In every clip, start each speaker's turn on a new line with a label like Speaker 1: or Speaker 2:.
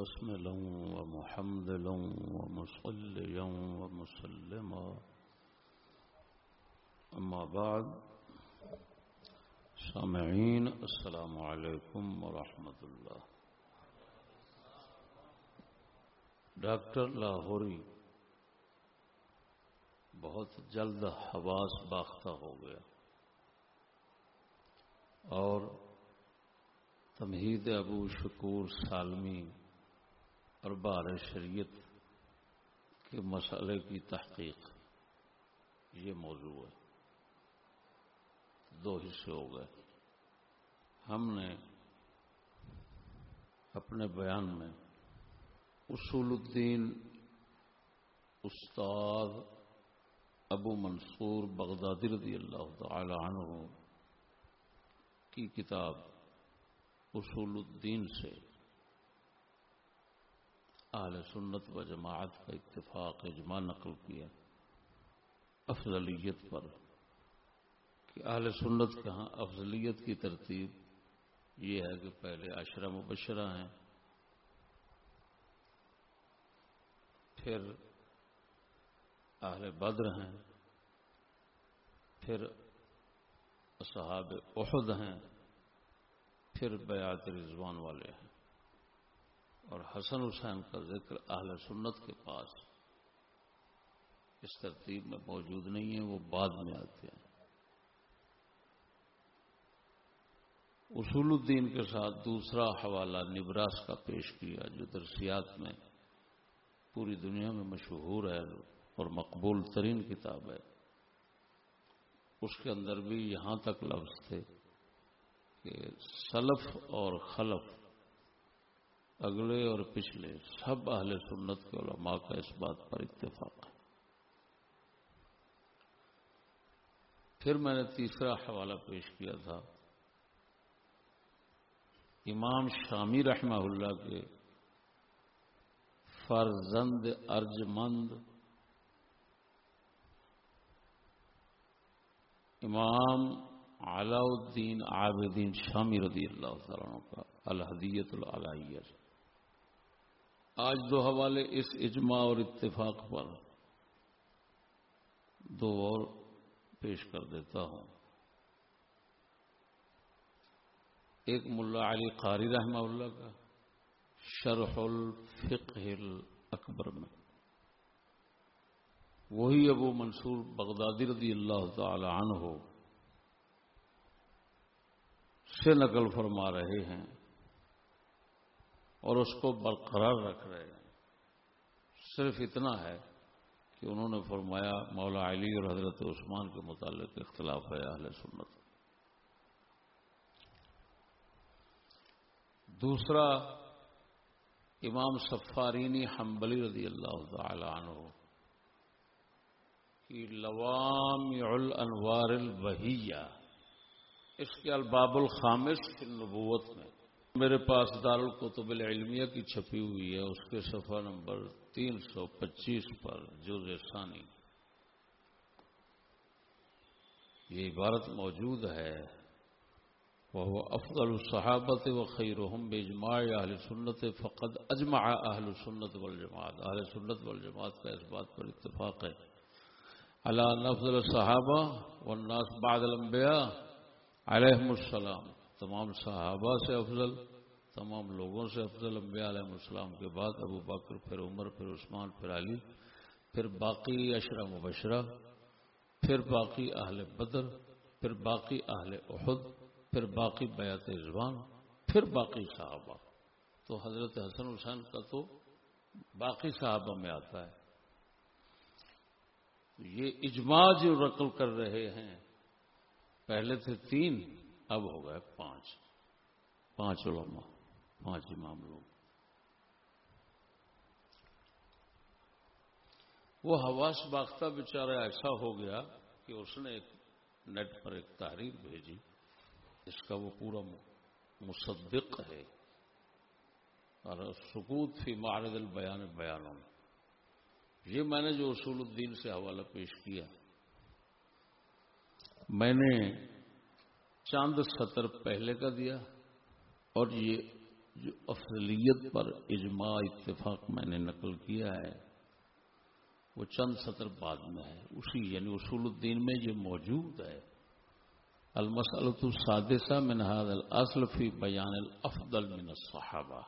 Speaker 1: ومبسملا ومحمدلا ومصليا ومسلما. أما بعد، سامعين، السلام عليكم ورحمة الله. ڈاکٹر لاہوری، بہت جلد حواس باختہ ہو گیا اور تمہید ابو شکور سالمی اور بار شریعت کے مسئلے کی تحقیق۔ یہ موضوع ہے۔ دو حصے ہو گئے۔ ہم نے اپنے بیان میں اصول الدین استاد ابو منصور بغدادی رضی اللہ تعالی عنہ کی کتاب اصول الدین سے اہل سنت و جماعت کا اتفاق اجماع نقل کیا افضلیت پر کہ اہل سنت کہاں افضلیت کی ترتیب یہ ہے کہ پہلے عشرہ مبشرہ ہیں، پھر اہل بدر ہیں، پھر اصحاب احد ہیں، پھر بیات رضوان والے ہیں۔ اور حسن حسین کا ذکر اہل سنت کے پاس اس ترتیب میں موجود نہیں ہے، وہ بعد میں آتے ہیں۔ اصول الدین کے ساتھ دوسرا حوالہ نبراس کا پیش کیا، جو درسیات میں پوری دنیا میں مشہور ہے اور مقبول ترین کتاب ہے۔ اس کے اندر بھی یہاں تک لفظ تھے کہ سلف اور خلف اگلے اور پچھلے سب اہل سنت کے علماء کا اس بات پر اتفاق ہے۔ پھر میں نے تیسرا حوالہ پیش کیا تھا۔ امام شامی رحمہ اللہ کے فرزند ارجمند امام علاء الدین عابدین شامی رضی اللہ تعالیٰ کا الحدیت العلیہ۔ آج دو حوالے اس اجماع اور اتفاق پر دو اور پیش کر دیتا ہوں۔ ایک ملا علی قاری رحمہ اللہ کا شرح الفقہ الاکبر میں۔ وہی ابو منصور بغدادی رضی اللہ تعالی عنہ ہو سے نقل فرما رہے ہیں۔ اور اس کو برقرار رکھ رہے ہیں۔ صرف اتنا ہے کہ انہوں نے فرمایا، مولا علی اور حضرت عثمان کے متعلق اختلاف ہے اہل سنت۔ دوسرا، امام سفارینی حنبلی رضی اللہ تعالی عنہ کی لوام الانوار الوحیہ اس کے الباب الخامس کی نبوت میں میرے پاس دارالقطب العلمیہ کی چھپی ہوئی ہے، اس کے صفحہ نمبر تین سو پچیس پر جو ثانی۔ یہ عبارت موجود ہے۔ وہ افضل الصحابت و خیرحم بجماع اہل سنت فقد اجماع اہل سنت والجماعت۔ اہل سنت والجماعت کا اس بات پر اتفاق ہے۔ اللہ نفضل صحابہ والناس بعد الانبیاء علیہ السلام۔ تمام صحابہ سے افضل، تمام لوگوں سے افضل، انبیاء علیہ السلام کے بعد، ابو بکر، پھر عمر، پھر عثمان، پھر علی، پھر باقی اشرا مبشرہ، پھر باقی اہل بدر، پھر باقی اہل احد، پھر باقی بیات رضوان پھر باقی صحابہ۔ تو حضرت حسن حسین کا تو باقی صحابہ میں آتا ہے۔ یہ اجماع جو رقل کر رہے ہیں۔ پہلے تھے تین۔ اب ہو گئے پانچ۔ پانچ علماء، پانچ امام لوگ۔ وہ حواس باختہ بیچارہ ایسا ہو گیا کہ اس نے ایک نیٹ پر ایک تحریر بھیجی۔ اس کا وہ پورا مصدق ہے۔ اور سکوت فی معرض البیان بیانوں میں۔ یہ میں نے جو اصول الدین سے حوالہ پیش کیا، میں نے چاند سطر پہلے کا دیا اور یہ جو افضلیت پر اجماع اتفاق میں نے نقل کیا ہے، وہ چند سطر بعد میں ہے۔ اسی یعنی اصول الدین میں یہ موجود ہے۔ المسلط السادسہ من هذا الاصل فی بیان الافضل من الصحابہ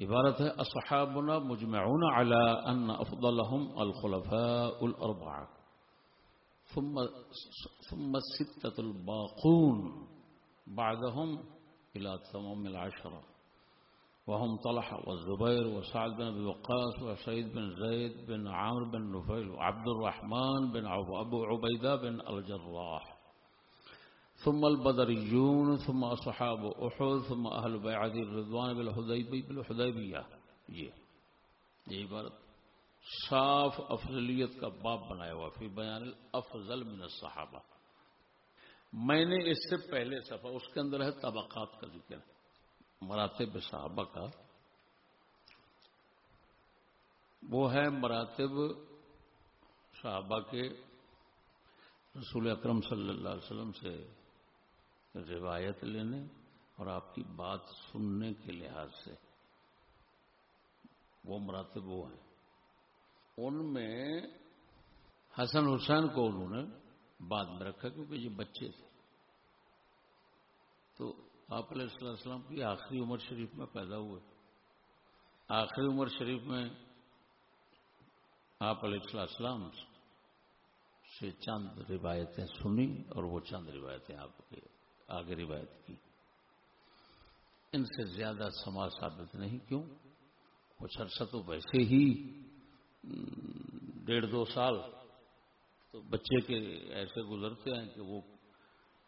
Speaker 1: عبارت ہے، اصحابنا مجمعون على ان افضلهم الخلفاء الاربعہ ثم ثم الستة الباقون بعدهم الى تمام العشرة. وهم طلحة والزبير وسعد بن أبي وقاص وسعيد بن زيد بن عامر بن نفيل وعبد الرحمن بن أبو عبيدة بن الجراح. ثم البدريون، ثم أصحاب أحد، ثم أهل بيعة الرضوان بالحديبية. بالحديبية یہ یہ عبارت صاف افضلیت کا باب بنایا ہوا فی بیان الافضل من الصحابہ۔ میں نے اس سے پہلے صفحہ، اس کے اندر ہے طبقات کا ذکر، مراتب صحابہ کا۔ وہ ہے مراتب صحابہ کے رسول اکرم صلی اللہ علیہ وسلم سے روایت لینے اور آپ کی بات سننے کے لحاظ سے۔ وہ مراتب وہ ہیں۔ ان میں حسن حسین کو انہوں نے بعد میں رکھا کیونکہ یہ بچے تھے۔ تو آپ علیہ السلام کی آخری عمر شریف میں پیدا ہوئے۔ آخری عمر شریف میں آپ علیہ السلام سے چند روایتیں سنی اور وہ چند روایتیں آپ کے آگے روایت کی۔ ان سے زیادہ سماج ثابت نہیں، کیوں؟ کچھ عرصہ تو ویسے ہی ڈیڑھ دو سال تو بچے کے ایسے گزرتے ہیں کہ وہ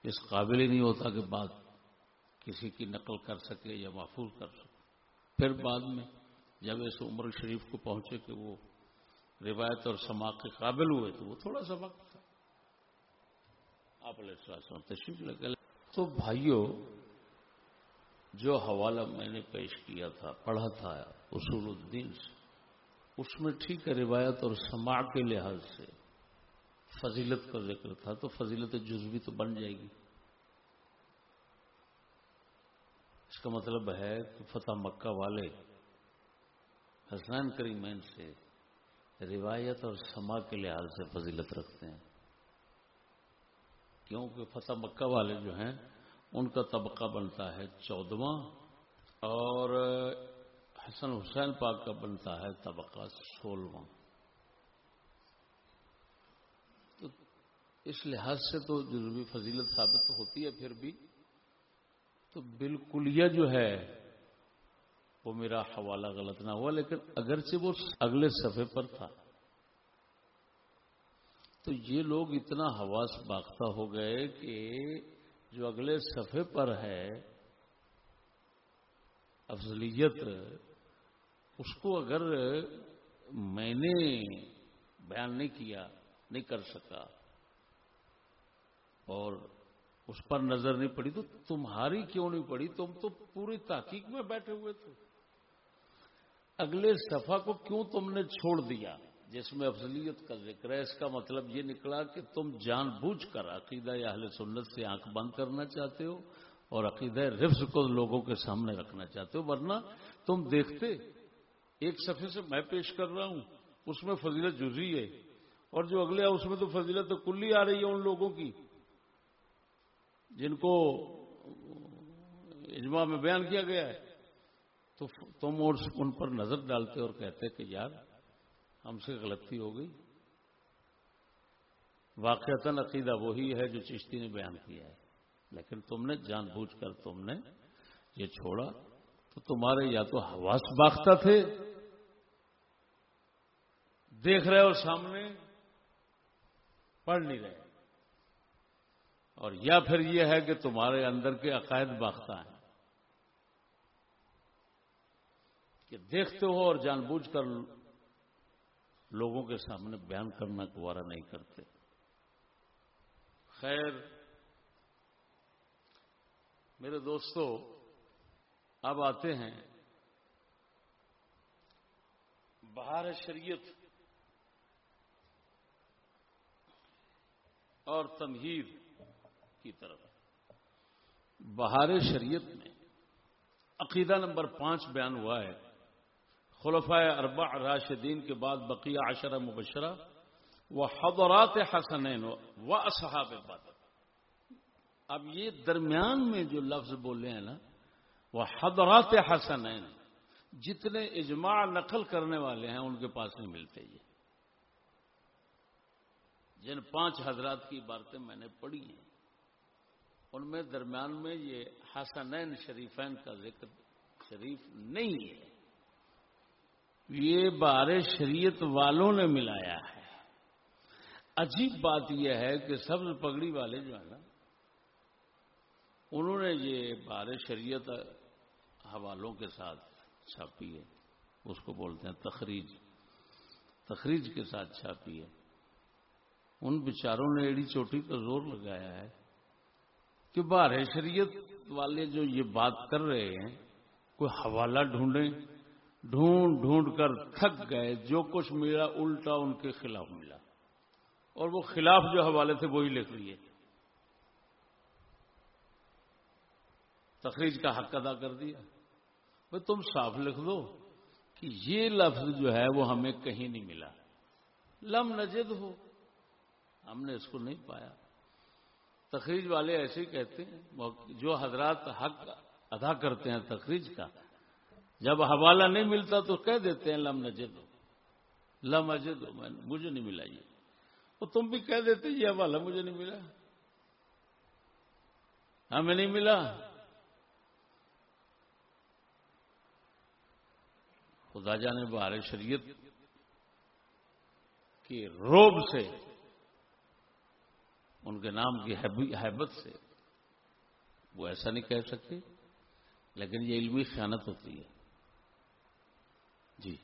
Speaker 1: اس قابل ہی نہیں ہوتا کہ بات کسی کی نقل کر سکے یا محفوظ کر سکے۔ پھر بعد میں جب اس عمر شریف کو پہنچے کہ وہ روایت اور سما کے قابل ہوئے تو وہ تھوڑا سا وقت تھا۔ آپ تشریف لگے تو بھائیوں جو حوالہ میں نے پیش کیا تھا، پڑھا تھا اصول الدین سے اس میں ٹھیک ہے، روایت اور سما کے لحاظ سے۔ فضیلت کا ذکر تھا تو فضیلت جزوی تو بن جائے گی۔ اس کا مطلب ہے کہ فتح مکہ والے حسنان کریمین سے روایت اور سما کے لحاظ سے فضیلت رکھتے ہیں۔ کیونکہ فتح مکہ والے جو ہیں، ان کا طبقہ بنتا ہے چودواں اور حسن حسین پاک کا بنتا ہے طبقہ سولہواں۔ تو اس لحاظ سے تو ضروری فضیلت ثابت ہوتی ہے پھر بھی۔ تو بالکل یہ جو ہے، وہ میرا حوالہ غلط نہ ہوا، لیکن اگرچہ وہ اگلے صفحے پر تھا۔ تو یہ لوگ اتنا حواس باختہ ہو گئے کہ جو اگلے صفحے پر ہے، افضلیت اس کو اگر میں نے بیان نہیں کیا، نہیں کر سکا اور اس پر نظر نہیں پڑی تو تمہاری کیوں نہیں پڑی؟ تم تو پوری تحقیق میں بیٹھے ہوئے تھے۔ اگلے صفحہ کو کیوں تم نے چھوڑ دیا؟ جس میں افضلیت کا ذکر ہے، اس کا مطلب یہ نکلا کہ تم جان بوجھ کر عقیدہ یا اہل سنت سے آنکھ بند کرنا چاہتے ہو اور عقیدہ رفظ کو لوگوں کے سامنے رکھنا چاہتے ہو، ورنہ تم دیکھتے ایک صفحے سے میں پیش کر رہا ہوں، اس میں فضیلت جزی ہے۔ اور جو اگلے اس میں تو فضیلت کلی آ رہی ہے ان لوگوں کی، جن کو اجماع میں بیان کیا گیا ہے۔ تو تم اور ان پر نظر ڈالتے اور کہتے کہ یار، ہم سے غلطی ہو گئی۔ واقعات عقیدہ وہی ہے جو چشتی نے بیان کیا ہے۔ لیکن تم نے جان بوجھ کر تم نے یہ چھوڑا تو تمہارے یا تو حواس باختہ تھے دیکھ رہے ہو سامنے، پڑھ نہیں رہے۔ اور یا پھر یہ ہے کہ تمہارے اندر کے عقائد باختہ ہیں۔ کہ دیکھتے ہو اور جان بوجھ کر لوگوں کے سامنے بیان کرنا گوارا نہیں کرتے۔ خیر، میرے دوستو، اب آتے ہیں۔ بہار شریعت اور تمہید کی طرف۔ بہار شریعت میں عقیدہ نمبر پانچ بیان ہوا ہے۔ خلفۂ اربع راشدین کے بعد بقیہ عشرہ مبشرہ وہ حضرات حسنین و اصحاب بدر۔ اب یہ درمیان میں جو لفظ بولے ہیں نا وہ حضرات حسنین، جتنے اجماع نقل کرنے والے ہیں، ان کے پاس نہیں ملتے یہ۔ جن پانچ حضرات کی باتیں میں نے پڑھی ہیں، ان میں درمیان میں یہ حسنین شریفین کا ذکر شریف نہیں ہے۔ یہ بار شریعت والوں نے ملایا ہے۔ عجیب بات یہ ہے کہ سبز پگڑی والے جو ہیں نا، انہوں نے یہ بار شریعت حوالوں کے ساتھ چھاپی ہے۔ اس کو بولتے ہیں تخریج۔ تخریج کے ساتھ چھاپی ہے۔ ان بچاروں نے ایڑی چوٹی کا زور لگایا ہے کہ بار شریعت والے جو یہ بات کر رہے ہیں، کوئی حوالہ ڈھونڈیں۔ ڈھونڈ ڈھونڈ کر تھک گئے۔ جو کچھ ملا الٹا ان کے خلاف ملا۔ اور وہ خلاف جو حوالے تھے، وہی لکھ لیے۔ تخریج کا حق ادا کر دیا۔ بھائی، تم صاف لکھ دو کہ یہ لفظ جو ہے، وہ ہمیں کہیں نہیں ملا۔ لم نجد ہو۔ ہم نے اس کو نہیں پایا۔ تخریج والے ایسے ہی کہتے ہیں جو حضرات حق ادا کرتے ہیں تخریج کا، جب حوالہ نہیں ملتا تو کہہ دیتے ہیں، لم نجد ہو لم اجد ہو مجھے نہیں ملا یہ۔ تو تم بھی کہہ دیتے یہ حوالہ مجھے نہیں ملا۔ ہمیں نہیں ملا۔ خدا جانے بہار شریعت کی روب سے ان کے نام کی حیبت سے۔ وہ ایسا نہیں کہہ سکتے، لیکن یہ علمی خیانت ہوتی ہے۔ جی۔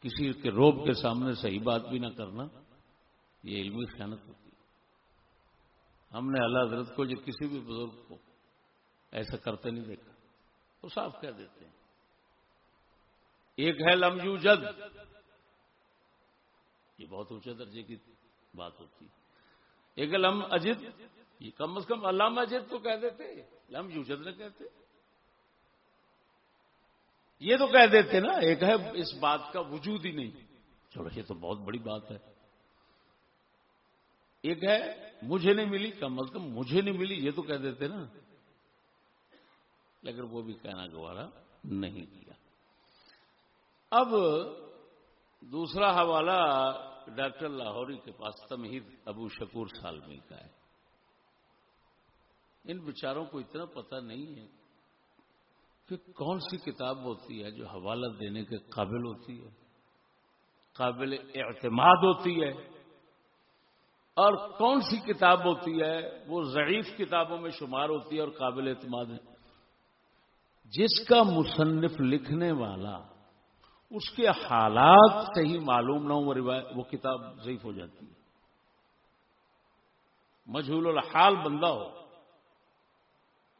Speaker 1: کسی کے روب کے سامنے صحیح بات بھی نہ کرنا، یہ علمی خیانت ہوتی ہے۔ ہم نے اللہ حضرت کو جو کسی بھی بزرگ کو ایسا کرتے نہیں دیکھا، وہ صاف کہہ دیتے ہیں۔ ایک ہے لم یوجد۔ یہ بہت اونچے درجے کی بات ہوتی ہے۔ ایک لم اجد، یہ کم از کم علام اجد تو کہہ دیتے، لم یوجد نہ کہتے۔ یہ تو کہہ دیتے نا، ایک ہے اس بات کا وجود ہی نہیں۔ چلو، یہ تو بہت بڑی بات ہے۔ ایک ہے، مجھے نہیں ملی، کم از کم مجھے نہیں ملی، یہ تو کہہ دیتے نا۔ لیکن وہ بھی کہنا گوارا نہیں کیا۔ اب دوسرا حوالہ ڈاکٹر لاہوری کے پاس تمہید ابو شکور سالمی کا ہے۔ ان بچاروں کو اتنا پتہ نہیں ہے کہ کون سی کتاب ہوتی ہے جو حوالہ دینے کے قابل ہوتی ہے، قابل اعتماد ہوتی ہے، اور کون سی کتاب ہوتی ہے وہ ضعیف کتابوں میں شمار ہوتی ہے اور قابل اعتماد ہے۔ جس کا مصنف لکھنے والا اس کے حالات صحیح معلوم نہ ہو وہ کتاب ضعیف ہو جاتی ہے۔ مجھول الحال بندہ ہو،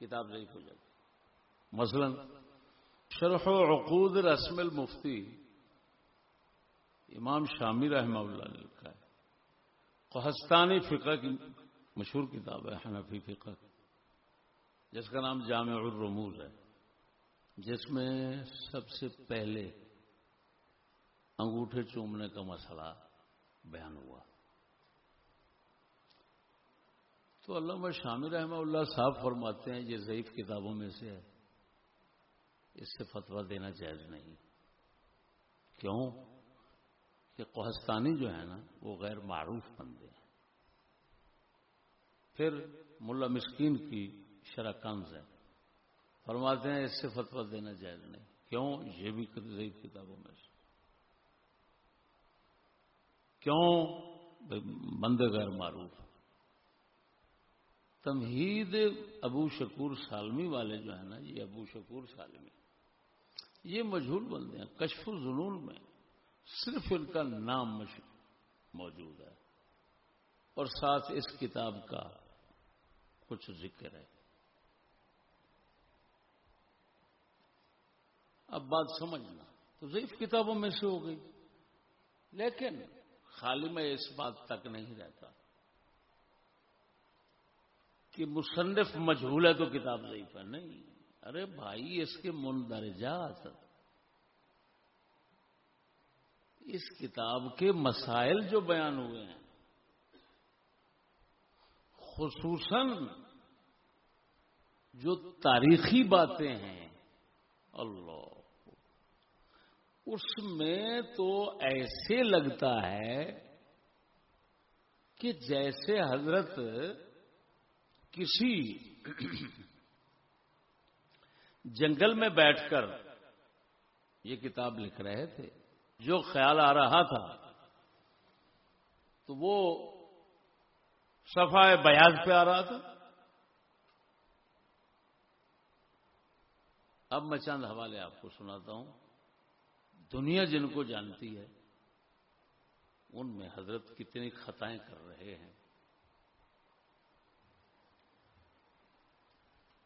Speaker 1: کتاب ضعیف ہو جاتی مثلا، شرح و عقود رسم المفتی، امام شامی رحمہ اللہ نے لکھا ہے۔ قہستانی فقہ کی مشہور کتاب ہے، حنفی فقہ۔ جس کا نام جامع الرموز ہے۔ جس میں سب سے پہلے انگوٹھے چومنے کا مسئلہ بیان ہوا۔ تو علامہ شامی رحمہ اللہ صاحب فرماتے ہیں، یہ ضعیف کتابوں میں سے ہے۔ اس سے فتویٰ دینا جائز نہیں۔ کیوں؟ کہ کوہستانی جو ہے نا، وہ غیر معروف بندے ہیں۔ پھر ملا مسکین کی شرح کنز ہے فرماتے ہیں، اس سے فتویٰ دینا جائز نہیں۔ کیوں؟ یہ بھی ضعیف کتابوں میں سے۔ کیوں؟ بندے غیر معروف۔ تمہید ابو شکور سالمی والے جو ہیں نا، یہ ابو شکور سالمی، یہ مجھول بندے ہیں، کشف الظنون میں صرف ان کا نام موجود ہے۔ اور ساتھ اس کتاب کا کچھ ذکر ہے۔ اب بات سمجھنا، تو ضعیف کتابوں میں سے ہو گئی۔ لیکن خالی میں اس بات تک نہیں رہتا کہ مصنف مجھول ہے تو کتاب ضعیف ہے نہیں۔ ارے بھائی، اس کے مندرجات۔ اس کتاب کے مسائل جو بیان ہوئے ہیں، خصوصاً جو تاریخی باتیں ہیں، اللہ۔ اس میں تو ایسے لگتا ہے کہ جیسے حضرت کسی جنگل میں بیٹھ کر یہ کتاب لکھ رہے تھے، جو خیال آ رہا تھا، تو وہ صفحہ بیاض پہ آ رہا تھا۔ اب میں چند حوالے آپ کو سناتا ہوں۔ دنیا جن کو جانتی ہے، ان میں حضرت کتنی خطائیں کر رہے ہیں۔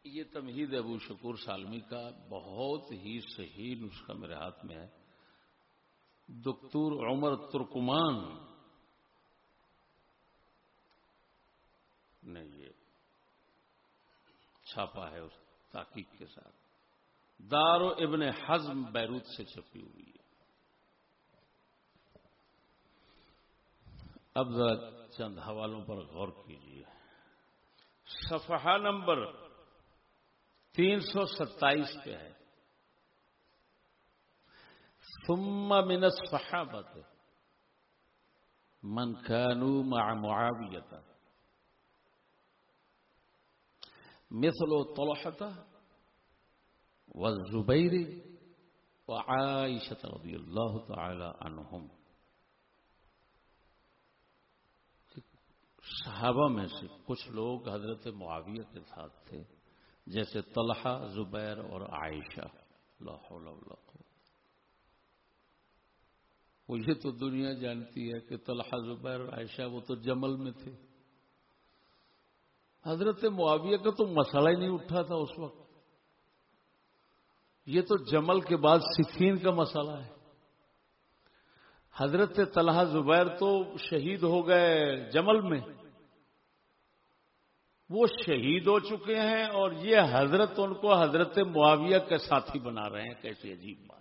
Speaker 1: یہ تمہید ابو شکور سالمی کا بہت ہی صحیح نسخہ میرے ہاتھ میں ہے۔ دکتور عمر ترکمان۔ نے یہ چھاپا ہے اس تحقیق کے ساتھ۔ دار و ابن حزم بیروت سے چھپی ہوئی ہے۔ اب ذرا چند حوالوں پر غور کیجیے صفحہ نمبر تین سو ستائیس پہ ہے۔ ثم من الصحابت من كانوا مع معاوية مثل طلحة والزبير وعائشة رضي الله تعالى عنهم صحابہ میں سے کچھ لوگ حضرت معاویہ کے ساتھ تھے، جیسے طلحہ، زبیر اور عائشہ اللہ وہ یہ تو دنیا جانتی ہے کہ طلحہ، زبیر اور عائشہ وہ تو جمل میں تھے۔ حضرت معاویہ کا تو مسئلہ ہی نہیں اٹھا تھا اس وقت۔ یہ تو جمل کے بعد سفین کا مسئلہ ہے۔ حضرت طلحہ، زبیر تو شہید ہو گئے جمل میں۔ وہ شہید ہو چکے ہیں اور یہ حضرت ان کو حضرت معاویہ کے ساتھی بنا رہے ہیں، کیسی عجیب بات۔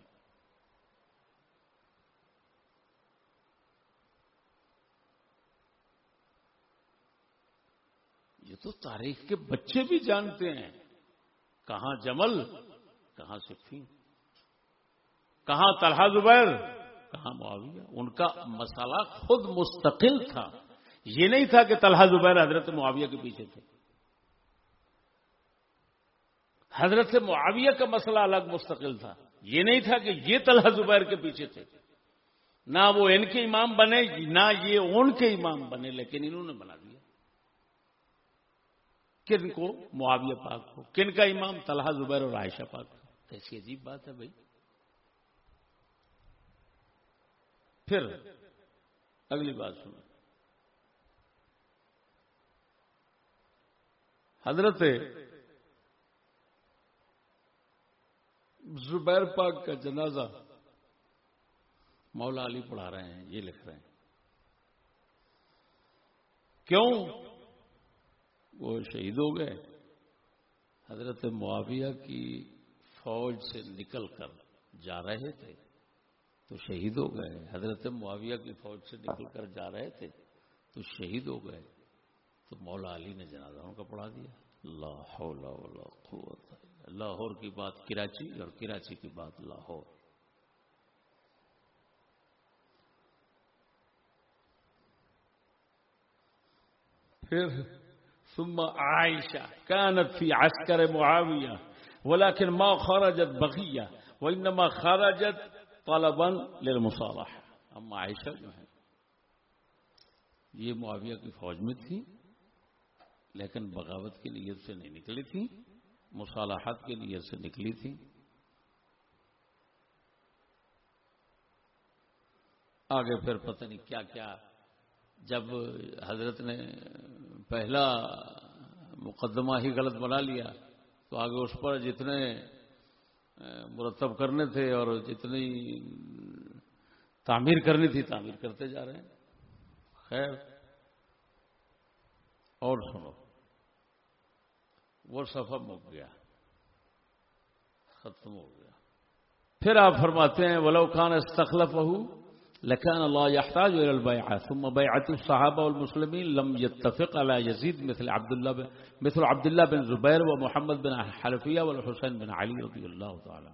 Speaker 1: یہ تو تاریخ کے بچے بھی جانتے ہیں۔ کہاں جمل، کہاں صفین کہاں طلحہ زبیر، کہاں معاویہ۔ ان کا مسئلہ خود مستقل تھا۔ یہ نہیں تھا کہ طلحہ زبیر حضرت معاویہ کے پیچھے تھے۔ حضرت معاویہ کا مسئلہ الگ مستقل تھا۔ یہ نہیں تھا کہ یہ طلحہ زبیر کے پیچھے تھے۔ نہ وہ ان کے امام بنے، نہ یہ ان کے امام بنے، لیکن انہوں نے بنا دیا۔ کن کو؟ معاویہ پاک کو۔ کن کا امام؟ طلحہ زبیر اور عائشہ پاک کو۔ ایسی عجیب بات ہے بھائی۔ پھر اگلی بات سنو حضرت زبیر پاک کا جنازہ مولا علی پڑھا رہے ہیں، یہ لکھ رہے ہیں۔ کیوں؟ وہ شہید ہو گئے۔ حضرت معاویہ کی فوج سے نکل کر جا رہے تھے تو شہید ہو گئے۔ حضرت معاویہ کی فوج سے نکل کر جا رہے تھے تو شہید ہو گئے۔ تو مولا علی نے جنازہ ان کا پڑھا دیا۔ اللہ قوت لاہور کی بات کراچی اور کراچی کی بات لاہور۔ پھر ثم عائشہ كانت في عسكر معاوية ولكن ما خرجت بغية وإنما خرجت طلبا للمصالحة اما عائشہ جو ہے، یہ معاویہ کی فوج میں تھی، لیکن بغاوت کی نیت سے نہیں نکلی تھی۔ مصالحت کے لیے سے نکلی تھی۔ آگے پھر پتہ نہیں کیا کیا، جب حضرت نے پہلا مقدمہ ہی غلط بنا لیا، تو آگے اس پر جتنے مرتب کرنے تھے اور جتنی تعمیر کرنی تھی، تعمیر کرتے جا رہے ہیں۔ خیر، اور سنو۔ وہ سفر مک گیا۔ ختم ہو گیا۔
Speaker 2: پھر آپ فرماتے ہیں، ولو خان استخلف لكان الله يحتاج الى ثم بيعه الصحابه والمسلمين لم يتفق على يزيد مثل عبداللہ بن مثل عبد الله بن زبير ومحمد بن حنفيه والحسين بن علي رضي الله تعالى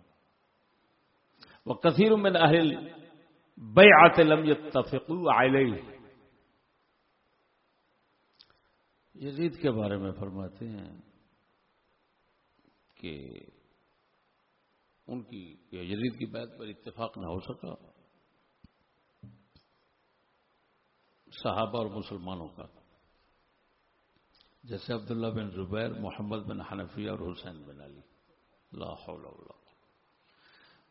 Speaker 2: وكثير من اهل البيعه لم يتفقوا عليه
Speaker 1: یزید کے بارے میں فرماتے ہیں کہ ان کی یزید کی بیعت پر اتفاق نہ ہو سکا۔ صحابہ اور مسلمانوں کا۔ جیسے عبداللہ بن زبیر، محمد بن حنفیہ اور حسین بن علی۔ لا حول ولا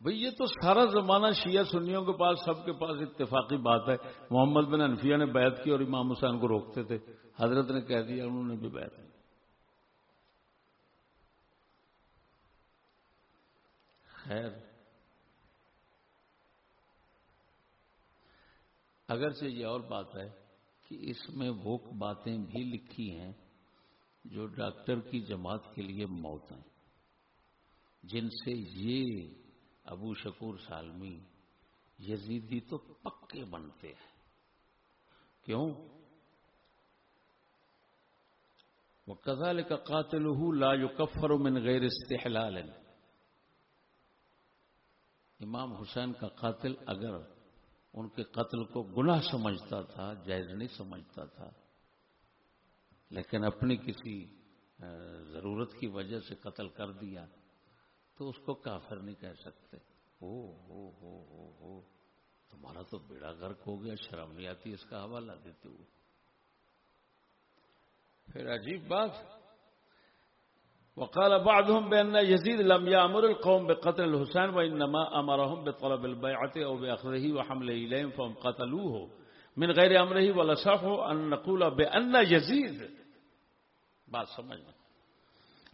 Speaker 1: بھئی یہ تو سارا زمانہ شیعہ سنیوں کے پاس، سب کے پاس اتفاقی بات ہے۔ محمد بن حنفیہ نے بیعت کی اور امام حسین کو روکتے تھے۔ حضرت نے کہہ دیا، انہوں نے بھی بیعت کی خیر۔ اگرچہ یہ اور بات ہے کہ اس میں وہ باتیں بھی لکھی ہیں جو ڈاکٹر کی جماعت کے لیے موت ہیں، جن سے یہ ابو شکور سالمی یزیدی تو پکے بنتے ہیں۔ کیوں؟ وہ کزال کا قاتل لا یکفر من غیر استحلال۔ امام حسین کا قاتل اگر ان کے قتل کو گناہ سمجھتا تھا، جائز نہیں سمجھتا تھا، لیکن اپنی کسی ضرورت کی وجہ سے قتل کر دیا، تو اس کو کافر نہیں کہہ سکتے۔ ہو ہو ہو ہو ہو، تمہارا تو بیڑا گرک ہو گیا، شرم نہیں آتی اس کا حوالہ دیتے ہوئے۔ پھر عجیب بات
Speaker 2: وقال بعضهم بأن يزيد لم يأمر القوم بقتل الحسين وإنما أمرهم بطلب البيعة أو بأخذه وحمله إليهم فهم قتلوه. من غير أمره ولا صحوا أن نقول بأن يزيد. بعد سمجنا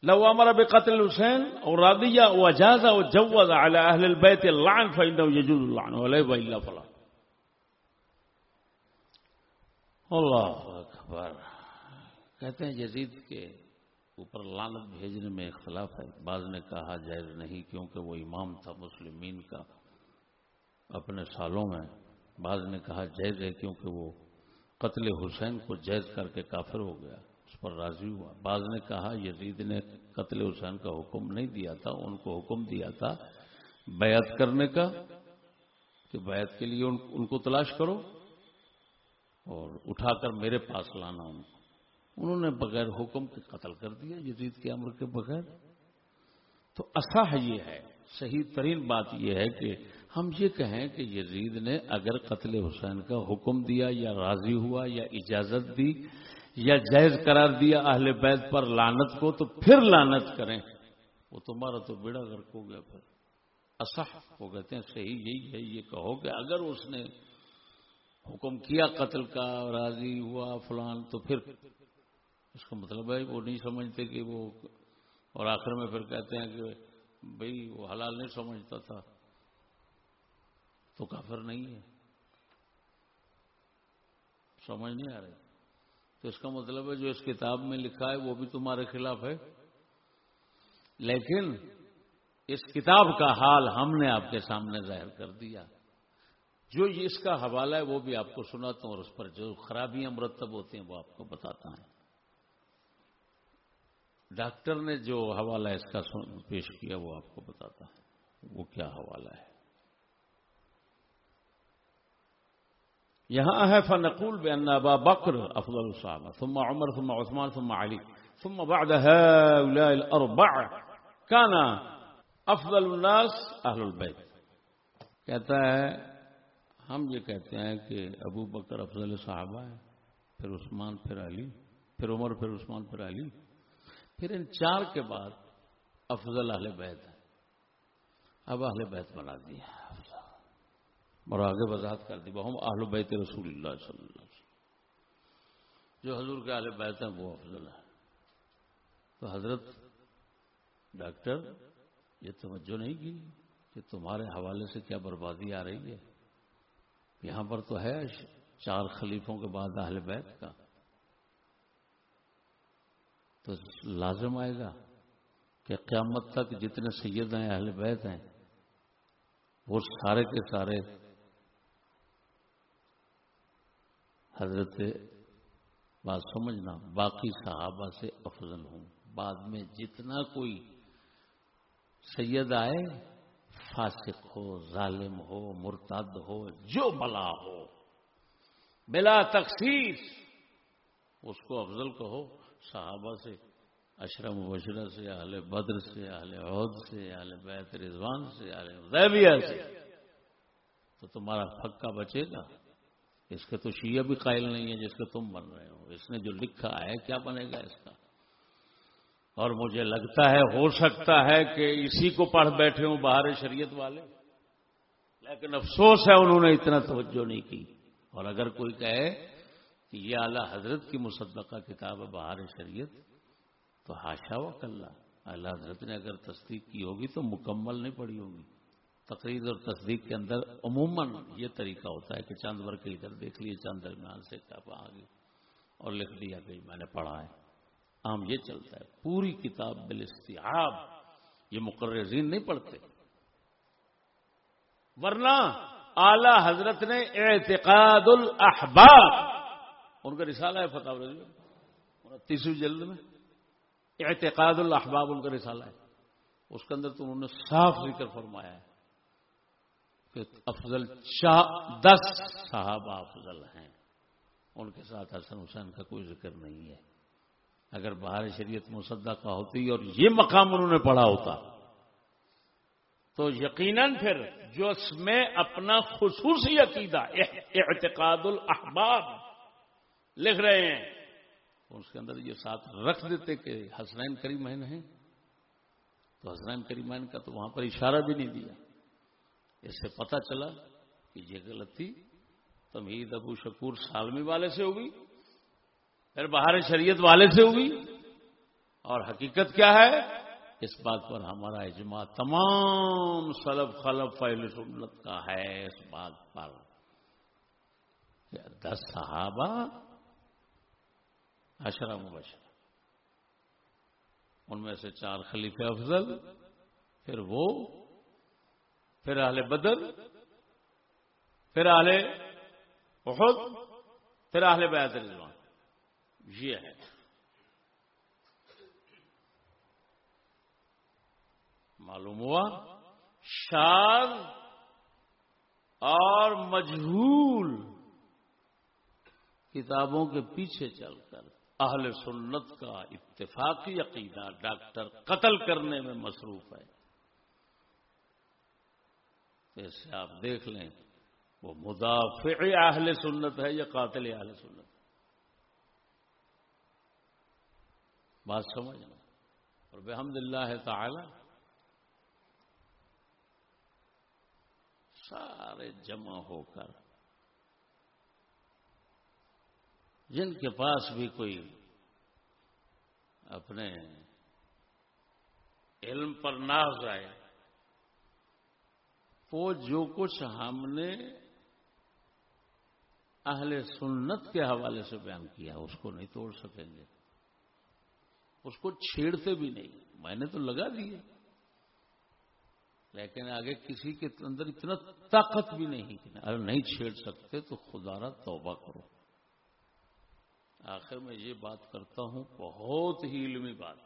Speaker 2: لو أمر بقتل الحسين أو راضية وجاز وجوز على أهل البيت اللعن فإنه يجوز اللعن ولا إلا فلا.
Speaker 1: الله أكبر. کہتے ہیں یزید کے اوپر لانت بھیجنے میں اختلاف ہے۔ بعض نے کہا جائز نہیں کیونکہ وہ امام تھا، مسلمین کا اپنے سالوں میں۔ بعض نے کہا جائز ہے کیونکہ وہ قتل حسین کو جائز کر کے کافر ہو گیا، اس پر راضی ہوا۔ بعض نے کہا یزید نے قتل حسین کا حکم نہیں دیا تھا، ان کو حکم دیا تھا بیعت کرنے کا کہ بیعت کے لیے ان کو تلاش کرو اور اٹھا کر میرے پاس لانا ان کو۔ انہوں نے بغیر حکم کے قتل کر دیا، یزید کے امر کے بغیر۔ تو اصح یہ ہے، صحیح ترین بات یہ ہے کہ ہم یہ کہیں کہ یزید نے اگر قتل حسین کا حکم دیا یا راضی ہوا یا اجازت دی یا جائز قرار دیا اہل بیت پر لانت کو، تو پھر لانت کریں۔ وہ تمہارا تو بیڑا گرک ہو گیا پھر۔ اصح وہ کہتے ہیں، صحیح یہی ہے، یہ کہو کہ اگر اس نے حکم کیا قتل کا، راضی ہوا فلان، تو پھر اس کا مطلب ہے وہ نہیں سمجھتے کہ وہ اور آخر میں پھر کہتے ہیں کہ بھائی وہ حلال نہیں سمجھتا تھا، تو کافر نہیں ہے۔ سمجھ نہیں آ رہی۔ تو اس کا مطلب ہے جو اس کتاب میں لکھا ہے وہ بھی تمہارے خلاف ہے۔ لیکن اس کتاب کا حال ہم نے آپ کے سامنے ظاہر کر دیا۔ جو اس کا حوالہ ہے وہ بھی آپ کو سناتا ہوں اور اس پر جو خرابیاں مرتب ہوتی ہیں وہ آپ کو بتاتا ہے ڈاکٹر نے جو حوالہ اس کا پیش کیا وہ آپ کو بتاتا ہے۔ وہ کیا حوالہ ہے؟
Speaker 2: یہاں ہے، فنقول بأن أبا بكر أفضل الصحابة ثم عمر، ثم عثمان، ثم علي، ثم بعد هؤلاء الأربع كان أفضل الناس أهل البيت۔
Speaker 1: کہتا ہے، ہم یہ کہتے ہیں کہ ابو بکر افضل صحابہ ہے پھر عثمان، پھر علی، پھر عمر، پھر عثمان، پھر علی۔ پھر ان چار کے بعد افضل اہل بیت ہے اب اہل بیت بنا دیا اور آگے وضاحت کر دی۔ بہم اہل بیت رسول اللہ صلی اللہ علیہ وسلم۔ جو حضور کے اہل بیت ہیں، وہ افضل ہے تو حضرت ڈاکٹر، یہ توجہ نہیں کی کہ تمہارے حوالے سے کیا بربادی آ رہی ہے؟ یہاں پر تو ہے، چار خلیفوں کے بعد اہل بیت کا۔ تو لازم آئے گا کہ قیامت تک جتنے سید ہیں، اہل بیت ہیں، وہ سارے کے سارے حضرت، بات سمجھنا، باقی صحابہ سے افضل ہوں۔ بعد میں جتنا کوئی سید آئے، فاسق ہو، ظالم ہو، مرتد ہو، جو بلا ہو، بلا تخصیص، اس کو افضل کہو۔ صحابہ سے، اشرم وشرہ سے، اہل بدر سے، اہل عہد سے، اہل بیت رضوان سے، اہل سے۔ تو تمہارا پھکا بچے گا؟ اس کے تو شیعہ بھی قائل نہیں ہے جس کے تم بن رہے ہو۔ اس نے جو لکھا ہے کیا بنے گا اس کا؟ اور مجھے لگتا ہے، ہو سکتا ہے کہ اسی کو پڑھ بیٹھے ہوں باہر شریعت والے۔ لیکن افسوس ہے، انہوں نے اتنا توجہ نہیں کی۔ اور اگر کوئی کہے کہ یہ اعلی حضرت کی مصدقہ کتاب ہے باہر شریعت۔ تو ہاشا و کلّہ اعلی حضرت نے اگر تصدیق کی ہوگی تو مکمل نہیں پڑی ہوگی۔ تقریر اور تصدیق کے اندر عموماً یہ طریقہ ہوتا ہے کہ چاند ور کے ادھر دیکھ لیے، چاند درمیان سے آگے اور لکھ دیا کہ میں نے پڑھا ہے۔ عام یہ چلتا ہے۔ پوری کتاب بلستیاب یہ مقررین نہیں پڑھتے۔ ورنہ اعلی حضرت نے اعتقاد الاحباب ان کا رسالہ ہے فتح تیسری جلد میں اعتقاد الاحباب ان کا رسالہ ہے۔ اس کے اندر تو انہوں نے صاف ذکر فرمایا ہے کہ افضل دس صحابہ افضل ہیں۔ ان کے ساتھ حسن حسین کا کوئی ذکر نہیں ہے۔ اگر باہر شریعت مصدہ کا ہوتی اور یہ مقام انہوں نے پڑھا ہوتا، تو یقیناً پھر جو اس میں اپنا خصوصی عقیدہ، اعتقاد الاحباب لکھ رہے ہیں۔ اس کے اندر یہ ساتھ رکھ دیتے کہ حسنین کریمین ہیں۔ تو حسنین کریمین کا تو وہاں پر اشارہ بھی نہیں دیا۔ اس سے پتا چلا کہ یہ غلطی تمہید ابو شکور سالمی والے سے ہوگی، پھر باہر شریعت والے سے ہوگی۔ اور حقیقت کیا ہے؟ اس بات پر ہمارا اجماع تمام سلب خلب فیل سنت کا ہے۔ اس بات پر۔ دس صحابہ اشرم بشر ان میں سے چار خلیفہ افضل، پھر وہ، پھر اہل بدر، پھر اہل احد، پھر اہل بیت رضوان۔ یہ ہے۔ معلوم ہوا؟ شاد اور مجہول کتابوں کے پیچھے چل کر۔ اہل سنت کا اتفاقی عقیدہ ڈاکٹر قتل کرنے میں مصروف ہے۔ اس آپ دیکھ لیں، وہ مدافع اہل سنت ہے یا قاتل اہل سنت۔ بات سمجھنا اور بحمد اللہ تعالی، سارے جمع ہو کر جن کے پاس بھی کوئی اپنے علم پر ناز آئے، وہ جو کچھ ہم نے اہل سنت کے حوالے سے بیان کیا، اس کو نہیں توڑ سکیں گے۔ اس کو چھیڑتے بھی نہیں۔ میں نے تو لگا دیے لیکن آگے کسی کے اندر اتنا طاقت بھی نہیں اگر نہیں چھیڑ سکتے تو خدا را توبہ کرو۔ آخر میں یہ بات کرتا ہوں، بہت ہی علمی بات۔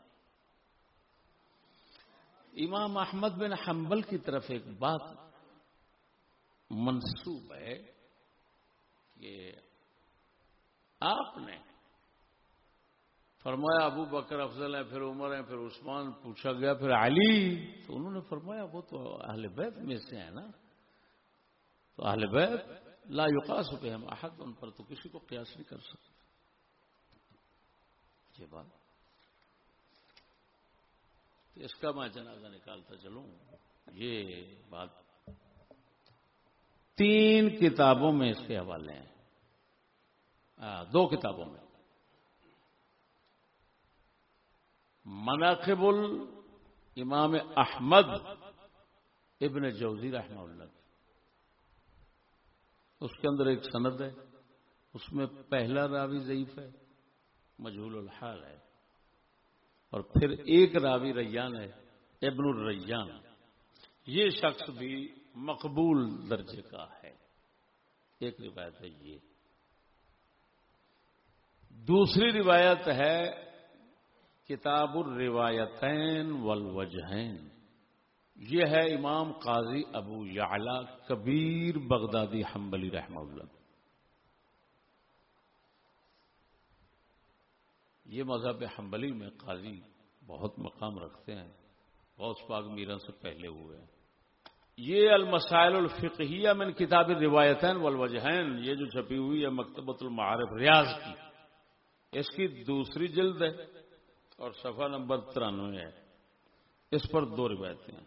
Speaker 1: امام احمد بن حنبل کی طرف ایک بات منسوب ہے کہ آپ نے فرمایا ابو بکر افضل ہے پھر عمر ہے پھر عثمان پوچھا گیا، پھر علی۔ تو انہوں نے فرمایا وہ تو اہل بیت میں سے ہیں نا۔ تو اہل بیت لا یقاس پہ ہم احد، ان پر تو کسی کو قیاس نہیں کر سکتے۔ یہ بات اس کا میں جنازہ نکالتا چلوں۔ یہ بات تین کتابوں میں اس کے حوالے ہیں۔ دو کتابوں میں۔ مناقب امام احمد ابن جوزی رحمہ اللہ اس کے اندر ایک سند ہے۔ اس میں پہلا راوی ضعیف ہے۔ مجھول الحال ہے۔
Speaker 2: اور پھر ایک راوی ریان ہے، ابن الریان۔ یہ شخص بھی مقبول درجے کا ہے۔ ایک روایت ہے یہ۔ دوسری روایت ہے، کتاب الروایتین والوجہین۔ یہ ہے امام قاضی ابو یعلا کبیر بغدادی حنبلی رحمہ اللہ۔ یہ مذہب حنبلی میں قاضی بہت مقام رکھتے ہیں، غوث پاک میرن سے پہلے ہوئے ہیں۔ یہ المسائل الفقہیہ من کتاب روایتین والوجہین، یہ جو چھپی ہوئی ہے مکتبۃ المعارف ریاض کی۔ اس کی دوسری جلد ہے اور صفحہ نمبر ترانوے ہے۔ اس پر دو روایتیں ہیں۔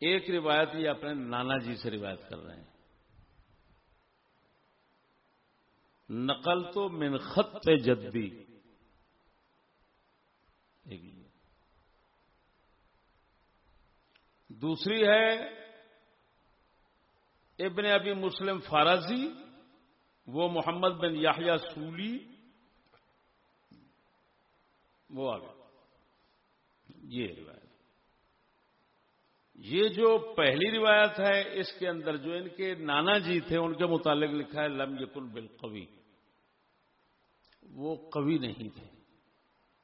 Speaker 2: ایک روایت یہ اپنے نانا جی سے روایت کر رہے ہیں۔ نقل تو من خط جدی۔ دوسری ہے ابن ابی مسلم فارازی وہ محمد بن یاہیا سولی۔ وہ آ یہ روایت۔ یہ جو پہلی روایت ہے، اس کے اندر جو ان کے نانا جی تھے، ان کے متعلق لکھا ہے، لم یکن بالقوی۔ وہ کبھی نہیں تھے۔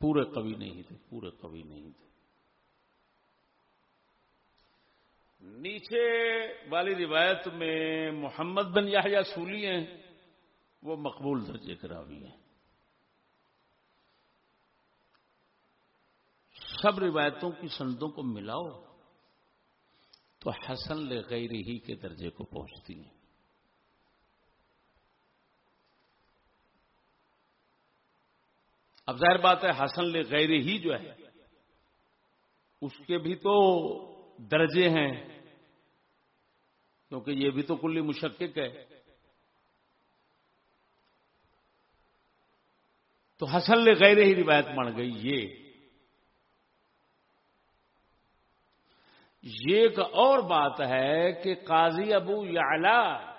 Speaker 2: پورے کبھی نہیں تھے، پورے کبھی نہیں تھے۔ نیچے والی روایت میں محمد بن یا سولی ہیں، وہ مقبول درجے راوی ہیں۔ سب روایتوں کی سندوں کو ملاؤ تو حسن غیر ہی کے درجے کو پہنچتی ہیں۔ اب ظاہر بات ہے حسن غیر ہی جو ہے، اس کے بھی تو درجے ہیں، کیونکہ یہ بھی تو کلی مشکک ہے۔ تو حسن غیر ہی روایت بن گئی یہ۔ یہ ایک اور بات ہے کہ قاضی ابو یعلا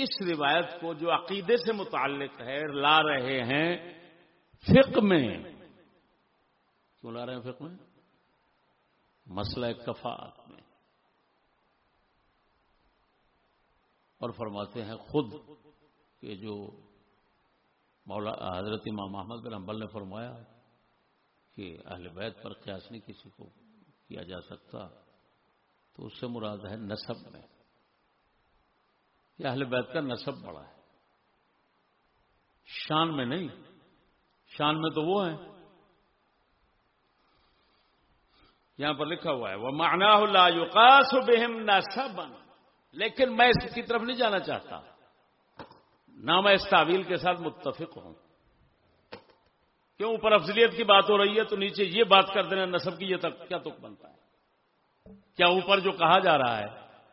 Speaker 2: اس روایت کو جو عقیدے سے متعلق ہے، لا رہے ہیں فقہ میں۔ کیوں لا رہے ہیں فقہ میں؟ مسئلہ کفاعت میں۔ اور فرماتے ہیں خود کہ جو مولا حضرت امام محمد بن امبل نے فرمایا کہ اہل بیت پر قیاس نہیں کسی کو کیا جا سکتا، تو اس سے مراد ہے نصب میں۔ کہ اہل بیت کا نصب بڑا ہے۔ شان میں نہیں، شان میں تو وہ ہیں۔ یہاں پر لکھا ہوا ہے وہ مانا یوکاس بہم نصب لیکن میں اس کی طرف نہیں جانا چاہتا۔ نہ میں اس تعویل کے ساتھ متفق ہوں۔ کیوں؟ اوپر افضلیت کی بات ہو رہی ہے تو نیچے یہ بات کر دینا، نصب کی یہ تک کیا تک بنتا ہے؟ کیا اوپر جو کہا جا رہا ہے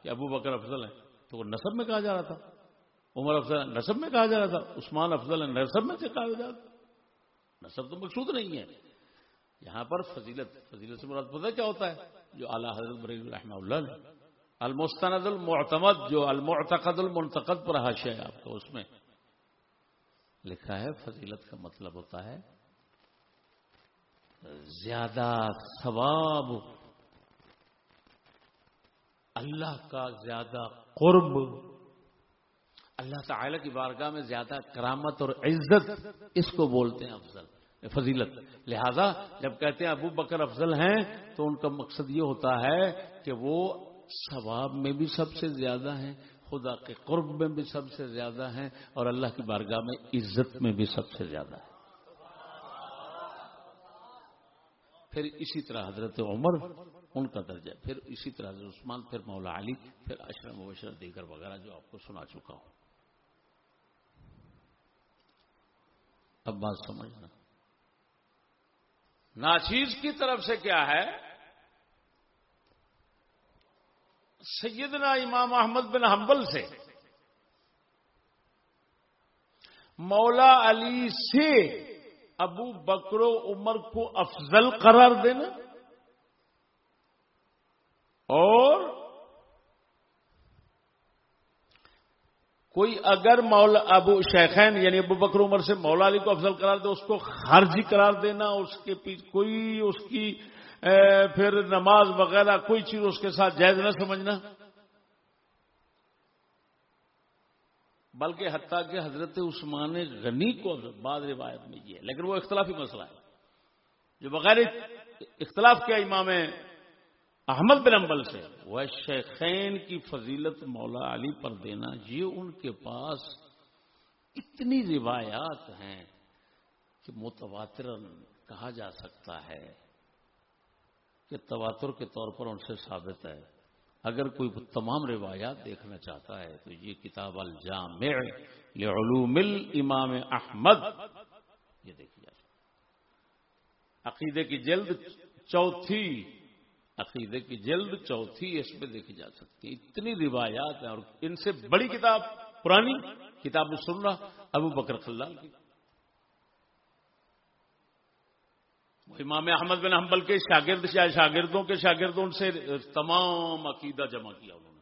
Speaker 2: کہ ابو بکر افضل ہے تو وہ نصب میں کہا جا رہا تھا۔ عمر افضل نصب میں کہا جا رہا تھا، عثمان افضل نصب میں سے کہا جا رہا تھا۔ نصب تو مقصود نہیں ہے۔ یہاں پر فضیلت فضیلت سے مراد پتہ کیا ہوتا ہے؟ جو اعلیٰ حضرت بری الرحمہ اللہ نے۔ المستند المعتمد، جو المعتقد المنتقد پر حاشیہ ہے، آپ کو اس میں لکھا ہے۔ فضیلت کا مطلب ہوتا ہے، زیادہ ثواب اللہ کا زیادہ قرب، اللہ تعالی کی بارگاہ میں زیادہ کرامت اور عزت، اس کو بولتے ہیں افضل، فضیلت۔ لہذا جب کہتے ہیں ابو بکر افضل ہیں، تو ان کا مقصد یہ ہوتا ہے کہ وہ ثواب میں بھی سب سے زیادہ ہیں، خدا کے قرب میں بھی سب سے زیادہ ہیں، اور اللہ کی بارگاہ میں عزت میں بھی سب سے زیادہ ہے پھر اسی طرح حضرت عمر ان کا درجہ پھر اسی طرح حضرت عثمان، پھر مولا علی، پھر اشرم وشرم دیگر وغیرہ جو آپ کو سنا چکا ہوں۔ اب بات سمجھنا ناچیز کی طرف سے کیا ہے؟ سیدنا امام احمد بن حنبل سے۔ مولا علی سے ابو بکر و عمر کو افضل قرار دینا۔ اور کوئی اگر مولا ابو شیخین یعنی ابو بکر عمر سے مولا علی کو افضل قرار دے، اس کو خارجی قرار دینا، اس کے پیچھے کوئی اس کی پھر نماز وغیرہ کوئی چیز اس کے ساتھ جائز نہ سمجھنا۔ بلکہ حتیٰ کہ حضرت عثمان غنی کو بعد روایت میں یہ ہے، لیکن وہ اختلافی مسئلہ ہے۔ جو بغیر اختلاف کیا امام احمد بن امبل سے۔ وہ شیخین کی فضیلت مولا علی پر دینا، یہ ان کے پاس اتنی روایات ہیں کہ متواتر کہا جا سکتا ہے کہ تواتر کے طور پر ان سے ثابت ہے۔ اگر کوئی تمام روایات دیکھنا چاہتا ہے تو یہ کتاب الجامع لعلوم الامام احمد۔ یہ دیکھی جا سکتا عقیدے کی جلد چوتھی عقیدے کی جلد چوتھی اس پہ دیکھی جا سکتی اتنی روایات ہیں اور ان سے بڑی کتاب، پرانی کتاب سن رہا ابو بکر خلال کی۔ امام احمد بن حنبل کے شاگرد، شاگردوں کے شاگردوں سے تمام عقیدہ جمع کیا انہوں نے۔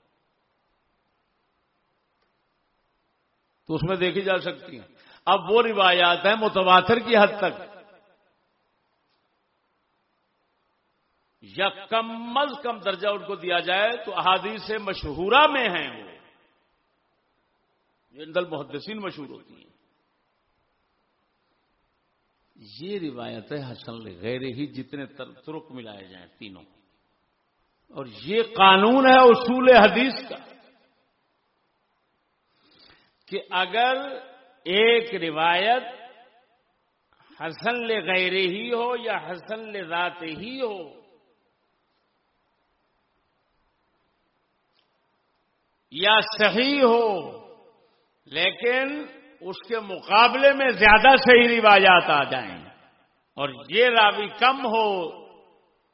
Speaker 2: تو اس میں دیکھی جا سکتی ہیں۔ اب وہ روایات ہیں متواتر کی حد تک۔ یا کم از کم درجہ ان کو دیا جائے تو احادیث مشہورہ میں ہیں وہ۔ جو اندل محدثین مشہور ہوتی ہیں۔ یہ روایتیں حسن غیر ہی جتنے ترک ملائے جائیں تینوں۔ اور یہ قانون ہے اصول حدیث کا۔ کہ اگر ایک روایت حسن غیر ہی ہو یا حسن ذات ہی ہو یا صحیح ہو، لیکن اس کے مقابلے میں زیادہ صحیح روایات آ جائیں اور یہ راوی کم ہو،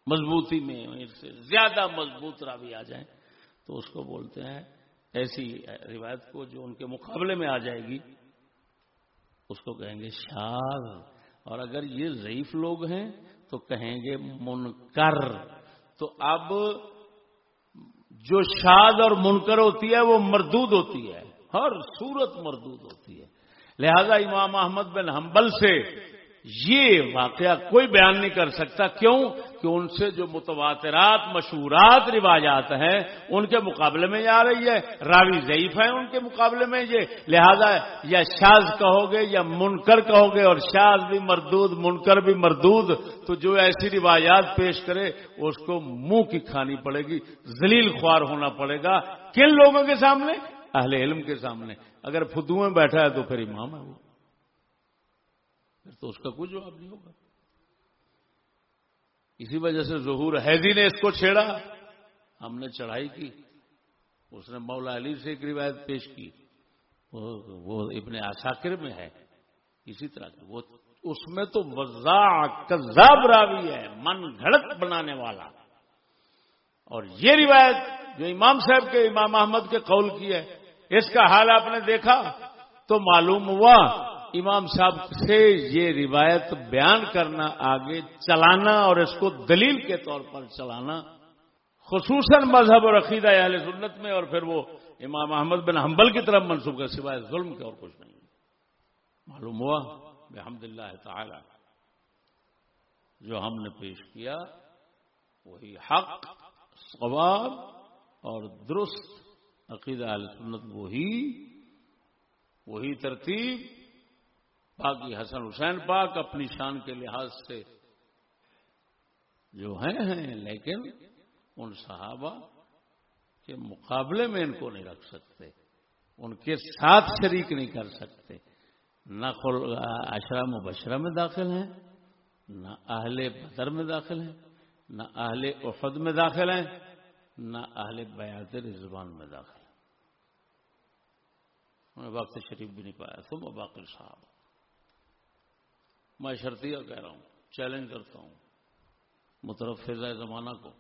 Speaker 2: مضبوطی میں سے زیادہ مضبوط راوی آ جائیں، تو اس کو بولتے ہیں ایسی روایت کو جو ان کے مقابلے میں آ جائے گی۔ اس کو کہیں گے شاد اور اگر یہ ضعیف لوگ ہیں تو کہیں گے منکر۔ تو اب جو شاد اور منکر ہوتی ہے وہ مردود ہوتی ہے ہر صورت مردود ہوتی ہے لہذا امام احمد بن حنبل سے یہ واقعہ کوئی بیان نہیں کر سکتا۔ کیوں؟ کہ ان سے جو متواترات، مشہورات روایات ہیں، ان کے مقابلے میں آ رہی ہے۔ راوی ضعیف ہے ان کے مقابلے میں یہ۔ لہذا یا شاز کہو گے یا منکر کہو گے اور شاز بھی مردود، منکر بھی مردود، تو جو ایسی روایات پیش کرے، اس کو منہ کی کھانی پڑے گی، ذلیل خوار ہونا پڑے گا۔ کن لوگوں کے سامنے؟ اہل علم کے سامنے۔ اگر فدو میں بیٹھا ہے تو پھر امام ہے وہ۔ پھر تو اس کا کوئی جواب نہیں ہوگا۔ اسی وجہ سے ظہور حیدی نے اس کو چھیڑا۔ ہم نے چڑھائی کی۔ اس نے مولا علی سے ایک روایت پیش کی۔ وہ ابن عساکر میں ہے۔ اسی طرح کی وہ، اس میں تو وزا کذاب راوی ہے، من گھڑت بنانے والا۔ اور یہ روایت جو امام صاحب کے، امام احمد کے قول کی ہے، اس کا حال آپ نے دیکھا تو معلوم ہوا امام صاحب سے یہ روایت بیان کرنا، آگے چلانا اور اس کو دلیل کے طور پر چلانا، خصوصاً مذہب اور عقیدہ اہل سنت میں اور پھر وہ امام احمد بن حنبل کی طرف منسوخ ہے سوائے ظلم کے اور کچھ نہیں۔ معلوم ہوا؟ بحمد اللہ تعالی۔ جو ہم نے پیش کیا، وہی حق ثواب اور درست عقیدہ اہل سنت، وہی وہی ترتیب۔ باقی حسن حسین پاک اپنی شان کے لحاظ سے جو ہیں ہیں، لیکن ان صحابہ کے مقابلے میں ان کو نہیں رکھ سکتے۔ ان کے ساتھ شریک نہیں کر سکتے۔ نہ اشرا مبشرہ میں داخل ہیں، نہ اہل بدر میں داخل ہیں، نہ اہل احد میں داخل ہیں، نہ اہل بیات رضوان میں داخل ہیں۔ انہیں وقت شریف بھی نہیں پایا تم باقی صاحب میں شرطیہ کہہ رہا ہوں چیلنج کرتا ہوں مترفزہ زمانہ کو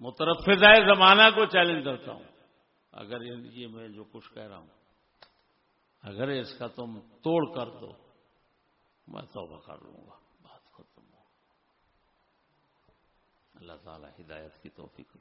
Speaker 2: مترفزہ زمانہ کو چیلنج کرتا ہوں۔ اگر یہ میں جو کچھ کہہ رہا ہوں، اگر اس کا تم توڑ کر دو، میں توبہ کر لوں گا، بات ختم ہو۔ اللہ تعالی ہدایت کی توفیق